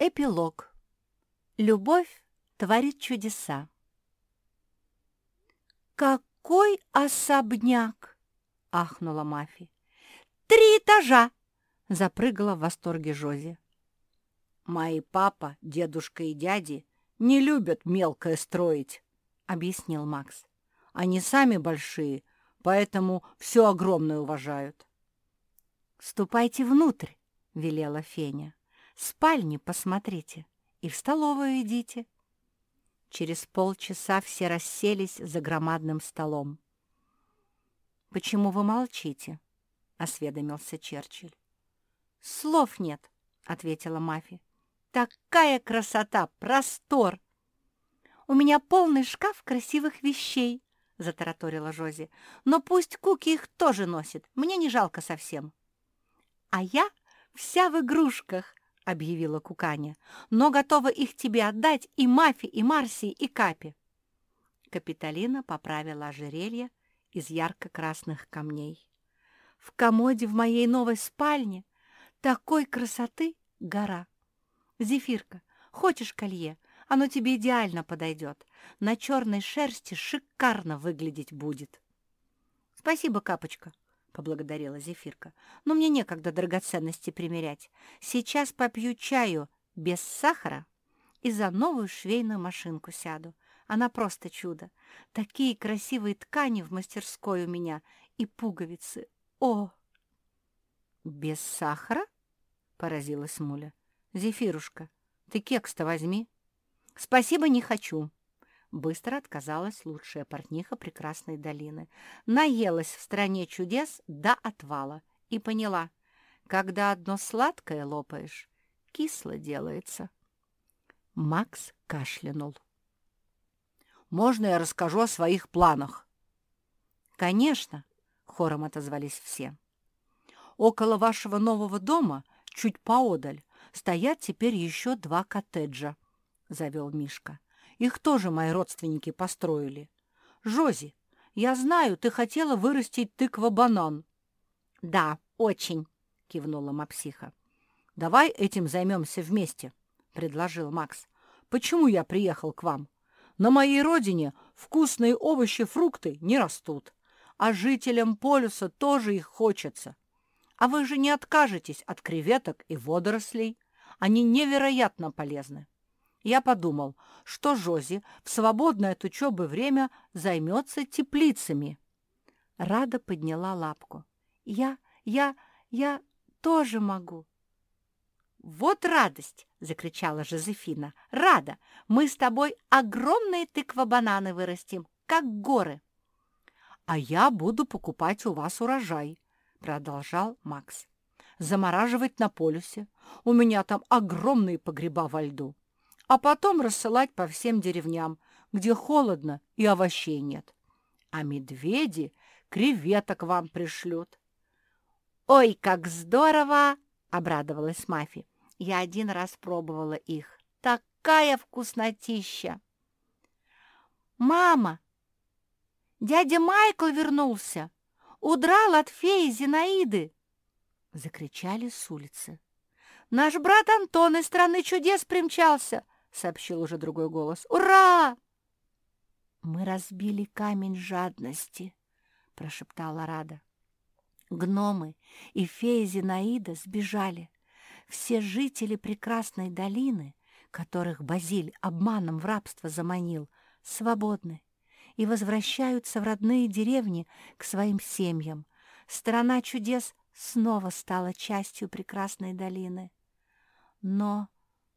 Эпилог. Любовь творит чудеса. «Какой особняк!» — ахнула Мафи. «Три этажа!» — запрыгала в восторге Жози. «Мои папа, дедушка и дяди не любят мелкое строить», — объяснил Макс. «Они сами большие, поэтому все огромное уважают». «Ступайте внутрь», — велела Феня. «Спальни посмотрите и в столовую идите». Через полчаса все расселись за громадным столом. «Почему вы молчите?» — осведомился Черчилль. «Слов нет», — ответила Мафи. «Такая красота, простор!» «У меня полный шкаф красивых вещей», — затараторила Жози. «Но пусть Куки их тоже носит, мне не жалко совсем». «А я вся в игрушках», — объявила Куканя, «но готова их тебе отдать и Мафи, и Марсии, и Капе». Капитолина поправила ожерелье из ярко-красных камней. «В комоде в моей новой спальне такой красоты гора. Зефирка, хочешь колье? Оно тебе идеально подойдет. На черной шерсти шикарно выглядеть будет». «Спасибо, Капочка», — поблагодарила Зефирка. «Но мне некогда драгоценности примерять. Сейчас попью чаю без сахара и за новую швейную машинку сяду. Она просто чудо. Такие красивые ткани в мастерской у меня и пуговицы. О!» «Без сахара?» — поразилась Муля. «Зефирушка, ты кекс-то возьми». «Спасибо, не хочу», Быстро отказалась лучшая портниха прекрасной долины. Наелась в стране чудес до отвала и поняла, когда одно сладкое лопаешь, кисло делается. Макс кашлянул. «Можно я расскажу о своих планах?» «Конечно», — хором отозвались все. «Около вашего нового дома, чуть поодаль, стоят теперь еще два коттеджа», — завел Мишка. Их тоже мои родственники построили. Жози, я знаю, ты хотела вырастить тыква-банан. — Да, очень, — кивнула Мапсиха. — Давай этим займемся вместе, — предложил Макс. — Почему я приехал к вам? На моей родине вкусные овощи, фрукты не растут, а жителям полюса тоже их хочется. А вы же не откажетесь от креветок и водорослей. Они невероятно полезны я подумал, что Жози в свободное от учебы время займется теплицами. Рада подняла лапку. «Я, я, я тоже могу». «Вот радость!» — закричала Жозефина. «Рада! Мы с тобой огромные тыква-бананы вырастим, как горы!» «А я буду покупать у вас урожай», — продолжал Макс. «Замораживать на полюсе. У меня там огромные погреба во льду а потом рассылать по всем деревням, где холодно и овощей нет. А медведи креветок вам пришлют. «Ой, как здорово!» — обрадовалась Мафи. «Я один раз пробовала их. Такая вкуснотища!» «Мама! Дядя Майкл вернулся! Удрал от феи Зинаиды!» — закричали с улицы. «Наш брат Антон из страны чудес примчался!» — сообщил уже другой голос. «Ура!» «Мы разбили камень жадности», — прошептала Рада. Гномы и фея Зинаида сбежали. Все жители прекрасной долины, которых Базиль обманом в рабство заманил, свободны и возвращаются в родные деревни к своим семьям. Страна чудес снова стала частью прекрасной долины. Но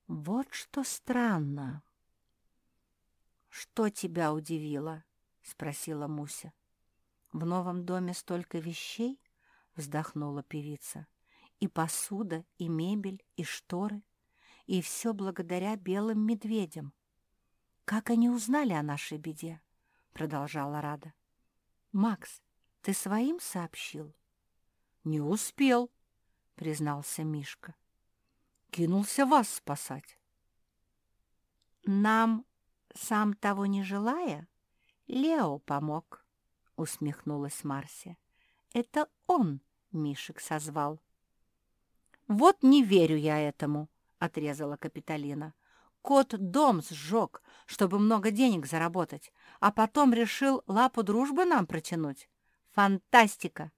вот что странно. «Что тебя удивило?» — спросила Муся. «В новом доме столько вещей?» — вздохнула певица. «И посуда, и мебель, и шторы, и все благодаря белым медведям. Как они узнали о нашей беде?» — продолжала Рада. «Макс, ты своим сообщил?» «Не успел», — признался Мишка кинулся вас спасать. «Нам, сам того не желая, Лео помог», — усмехнулась Марся. «Это он Мишек созвал». «Вот не верю я этому», — отрезала Капитолина. Кот дом сжег, чтобы много денег заработать, а потом решил лапу дружбы нам протянуть. Фантастика!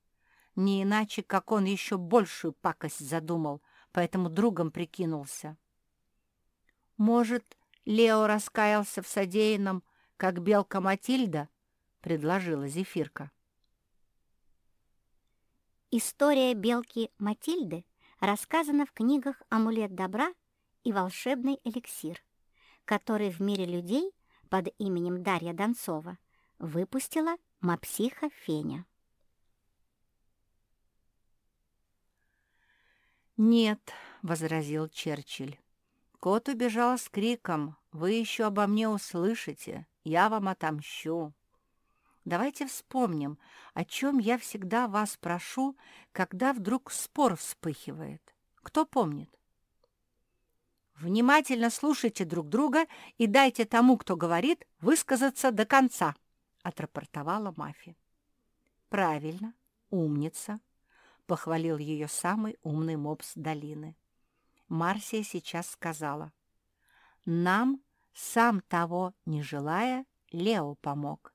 Не иначе, как он еще большую пакость задумал, поэтому другом прикинулся. Может, Лео раскаялся в содеянном, как белка Матильда? предложила Зефирка. История белки Матильды рассказана в книгах «Амулет добра» и «Волшебный эликсир», который в мире людей под именем Дарья Донцова выпустила мапсиха Феня. «Нет», — возразил Черчилль. «Кот убежал с криком. Вы еще обо мне услышите. Я вам отомщу». Давайте вспомним, о чем я всегда вас прошу, когда вдруг спор вспыхивает. Кто помнит? Внимательно слушайте друг друга и дайте тому, кто говорит, высказаться до конца, отрапортовала Мафи. Правильно, умница, похвалил ее самый умный мопс долины. Марсия сейчас сказала. Нам, сам того не желая, Лео помог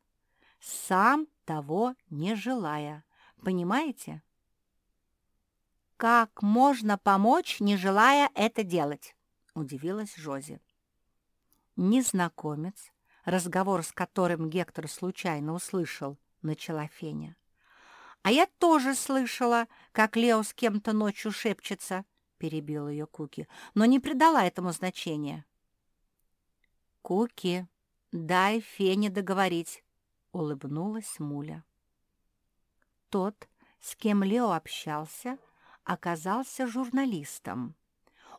сам того не желая. Понимаете? «Как можно помочь, не желая это делать?» – удивилась Жози. Незнакомец, разговор с которым Гектор случайно услышал, начала Феня. «А я тоже слышала, как Лео с кем-то ночью шепчется», — перебила ее Куки, но не придала этому значения. «Куки, дай Фене договорить», — улыбнулась Муля. Тот, с кем Лео общался, оказался журналистом.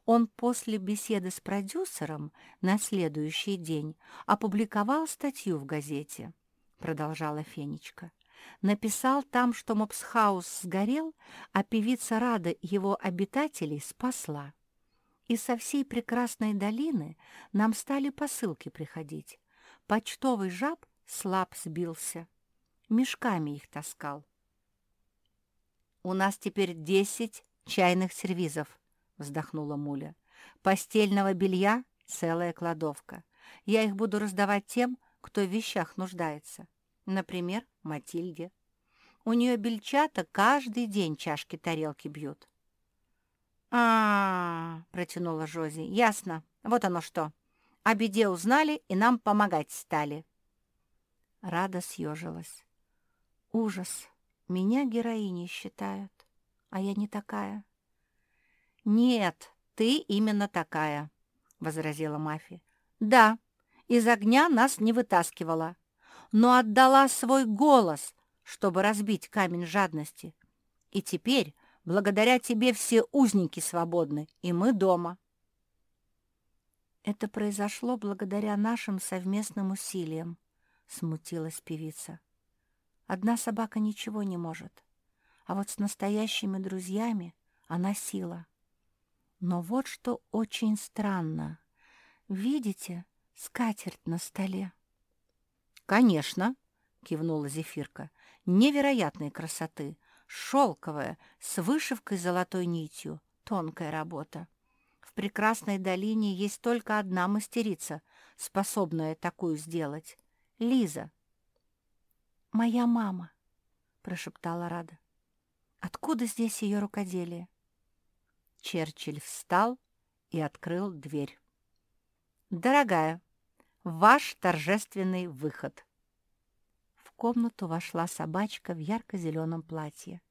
Он после беседы с продюсером на следующий день опубликовал статью в газете, продолжала Фенечка. Написал там, что Мопсхаус сгорел, а певица Рада его обитателей спасла. И со всей прекрасной долины нам стали посылки приходить. Почтовый жаб слаб сбился. Мешками их таскал. «У нас теперь десять чайных сервизов», — вздохнула Муля. «Постельного белья — целая кладовка. Я их буду раздавать тем, кто в вещах нуждается. Например, Матильде. У нее бельчата каждый день чашки-тарелки бьют». «А-а-а!» — протянула Жози. «Ясно. Вот оно что. О беде узнали и нам помогать стали». Рада съежилась. Ужас. Меня героиней считают, а я не такая. Нет, ты именно такая, возразила Мафи. Да, из огня нас не вытаскивала, но отдала свой голос, чтобы разбить камень жадности. И теперь, благодаря тебе, все узники свободны, и мы дома. Это произошло благодаря нашим совместным усилиям, смутилась певица. Одна собака ничего не может, а вот с настоящими друзьями она сила. Но вот что очень странно. Видите скатерть на столе? «Конечно!» — кивнула Зефирка. «Невероятной красоты! Шелковая, с вышивкой золотой нитью. Тонкая работа. В прекрасной долине есть только одна мастерица, способная такую сделать. Лиза. «Моя мама», — прошептала Рада. «Откуда здесь ее рукоделие?» Черчилль встал и открыл дверь. «Дорогая, ваш торжественный выход!» В комнату вошла собачка в ярко-зеленом платье.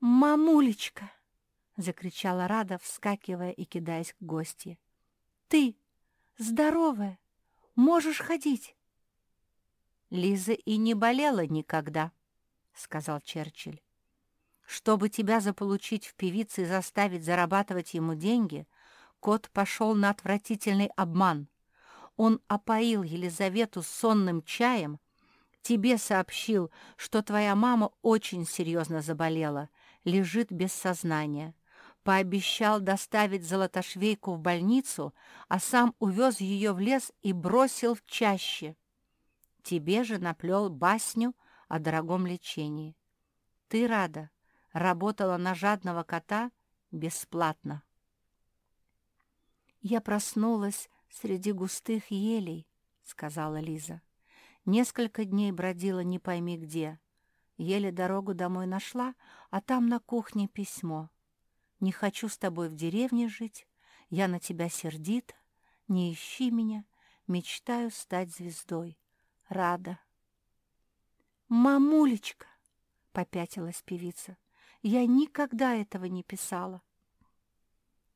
«Мамулечка!» — закричала Рада, вскакивая и кидаясь к гостье. «Ты здоровая, можешь ходить!» Лиза и не болела никогда, — сказал Черчилль. Чтобы тебя заполучить в певице и заставить зарабатывать ему деньги, кот пошел на отвратительный обман. Он опоил Елизавету сонным чаем, тебе сообщил, что твоя мама очень серьезно заболела, лежит без сознания. Пообещал доставить Золотошвейку в больницу, а сам увез ее в лес и бросил в чаще. Тебе же наплел басню о дорогом лечении. Ты, Рада, работала на жадного кота бесплатно. «Я проснулась среди густых елей», — сказала Лиза. «Несколько дней бродила не пойми где. Еле дорогу домой нашла, а там на кухне письмо. Не хочу с тобой в деревне жить, я на тебя сердита, не ищи меня, мечтаю стать звездой. Рада». «Мамулечка!» — попятилась певица. «Я никогда этого не писала».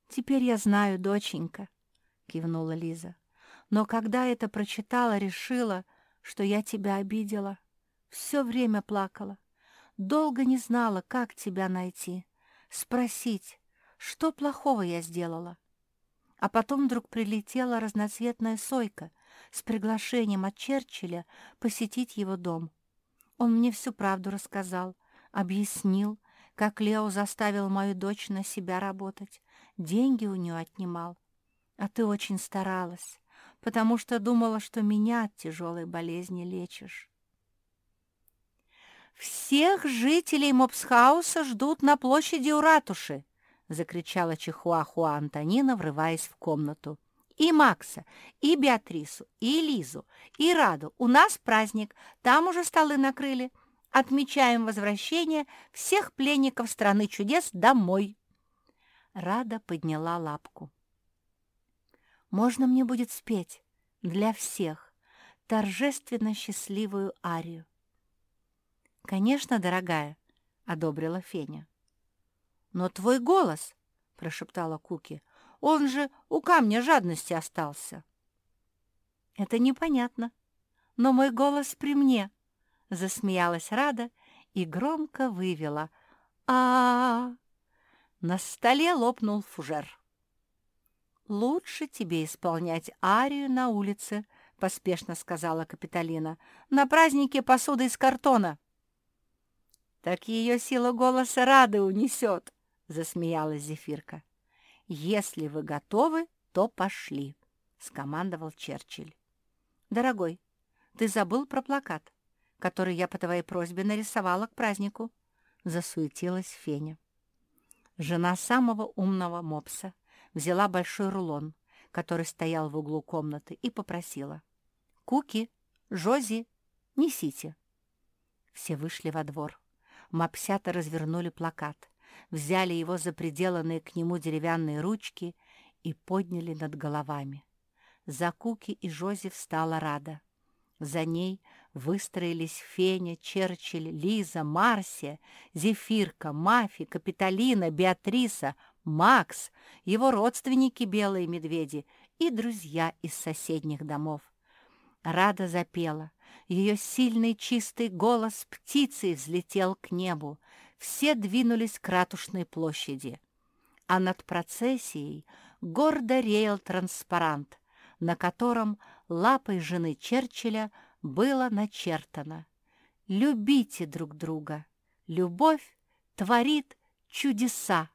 «Теперь я знаю, доченька», — кивнула Лиза. «Но когда это прочитала, решила, что я тебя обидела. Все время плакала. Долго не знала, как тебя найти, спросить, что плохого я сделала. А потом вдруг прилетела разноцветная сойка с приглашением от Черчилля посетить его дом. Он мне всю правду рассказал, объяснил, как Лео заставил мою дочь на себя работать, деньги у нее отнимал. А ты очень старалась, потому что думала, что меня от тяжелой болезни лечишь. «Всех жителей Мопсхауса ждут на площади у ратуши!» — закричала Чихуахуа Антонина, врываясь в комнату. «И Макса, и Беатрису, и Лизу, и Раду. У нас праздник, там уже столы накрыли. Отмечаем возвращение всех пленников страны чудес домой!» Рада подняла лапку. «Можно мне будет спеть для всех торжественно счастливую арию?» «Конечно, дорогая», — одобрила Феня. «Но твой голос», — прошептала Куки, — «он же у камня жадности остался». «Это непонятно, но мой голос при мне», — засмеялась Рада и громко вывела а, -а, -а, на столе лопнул фужер. «Лучше тебе исполнять арию на улице», — поспешно сказала Капитолина. «На празднике посуда из картона». «Так ее сила голоса рады унесет», — засмеялась Зефирка. «Если вы готовы, то пошли», — скомандовал Черчилль. «Дорогой, ты забыл про плакат, который я по твоей просьбе нарисовала к празднику», — засуетилась Феня. Жена самого умного мопса взяла большой рулон, который стоял в углу комнаты, и попросила. «Куки, Жози, несите». Все вышли во двор. Мопсята развернули плакат, взяли его за приделанные к нему деревянные ручки и подняли над головами. За Куки и Жози встала Рада. За ней выстроились Феня, Черчилль, Лиза, Марсия, Зефирка, Мафи, Капитолина, Беатриса, Макс, его родственники белые медведи и друзья из соседних домов. Рада запела. Ее сильный чистый голос птицей взлетел к небу. Все двинулись к ратушной площади. А над процессией гордо реял транспарант, на котором лапой жены Черчилля было начертано «Любите друг друга, любовь творит чудеса».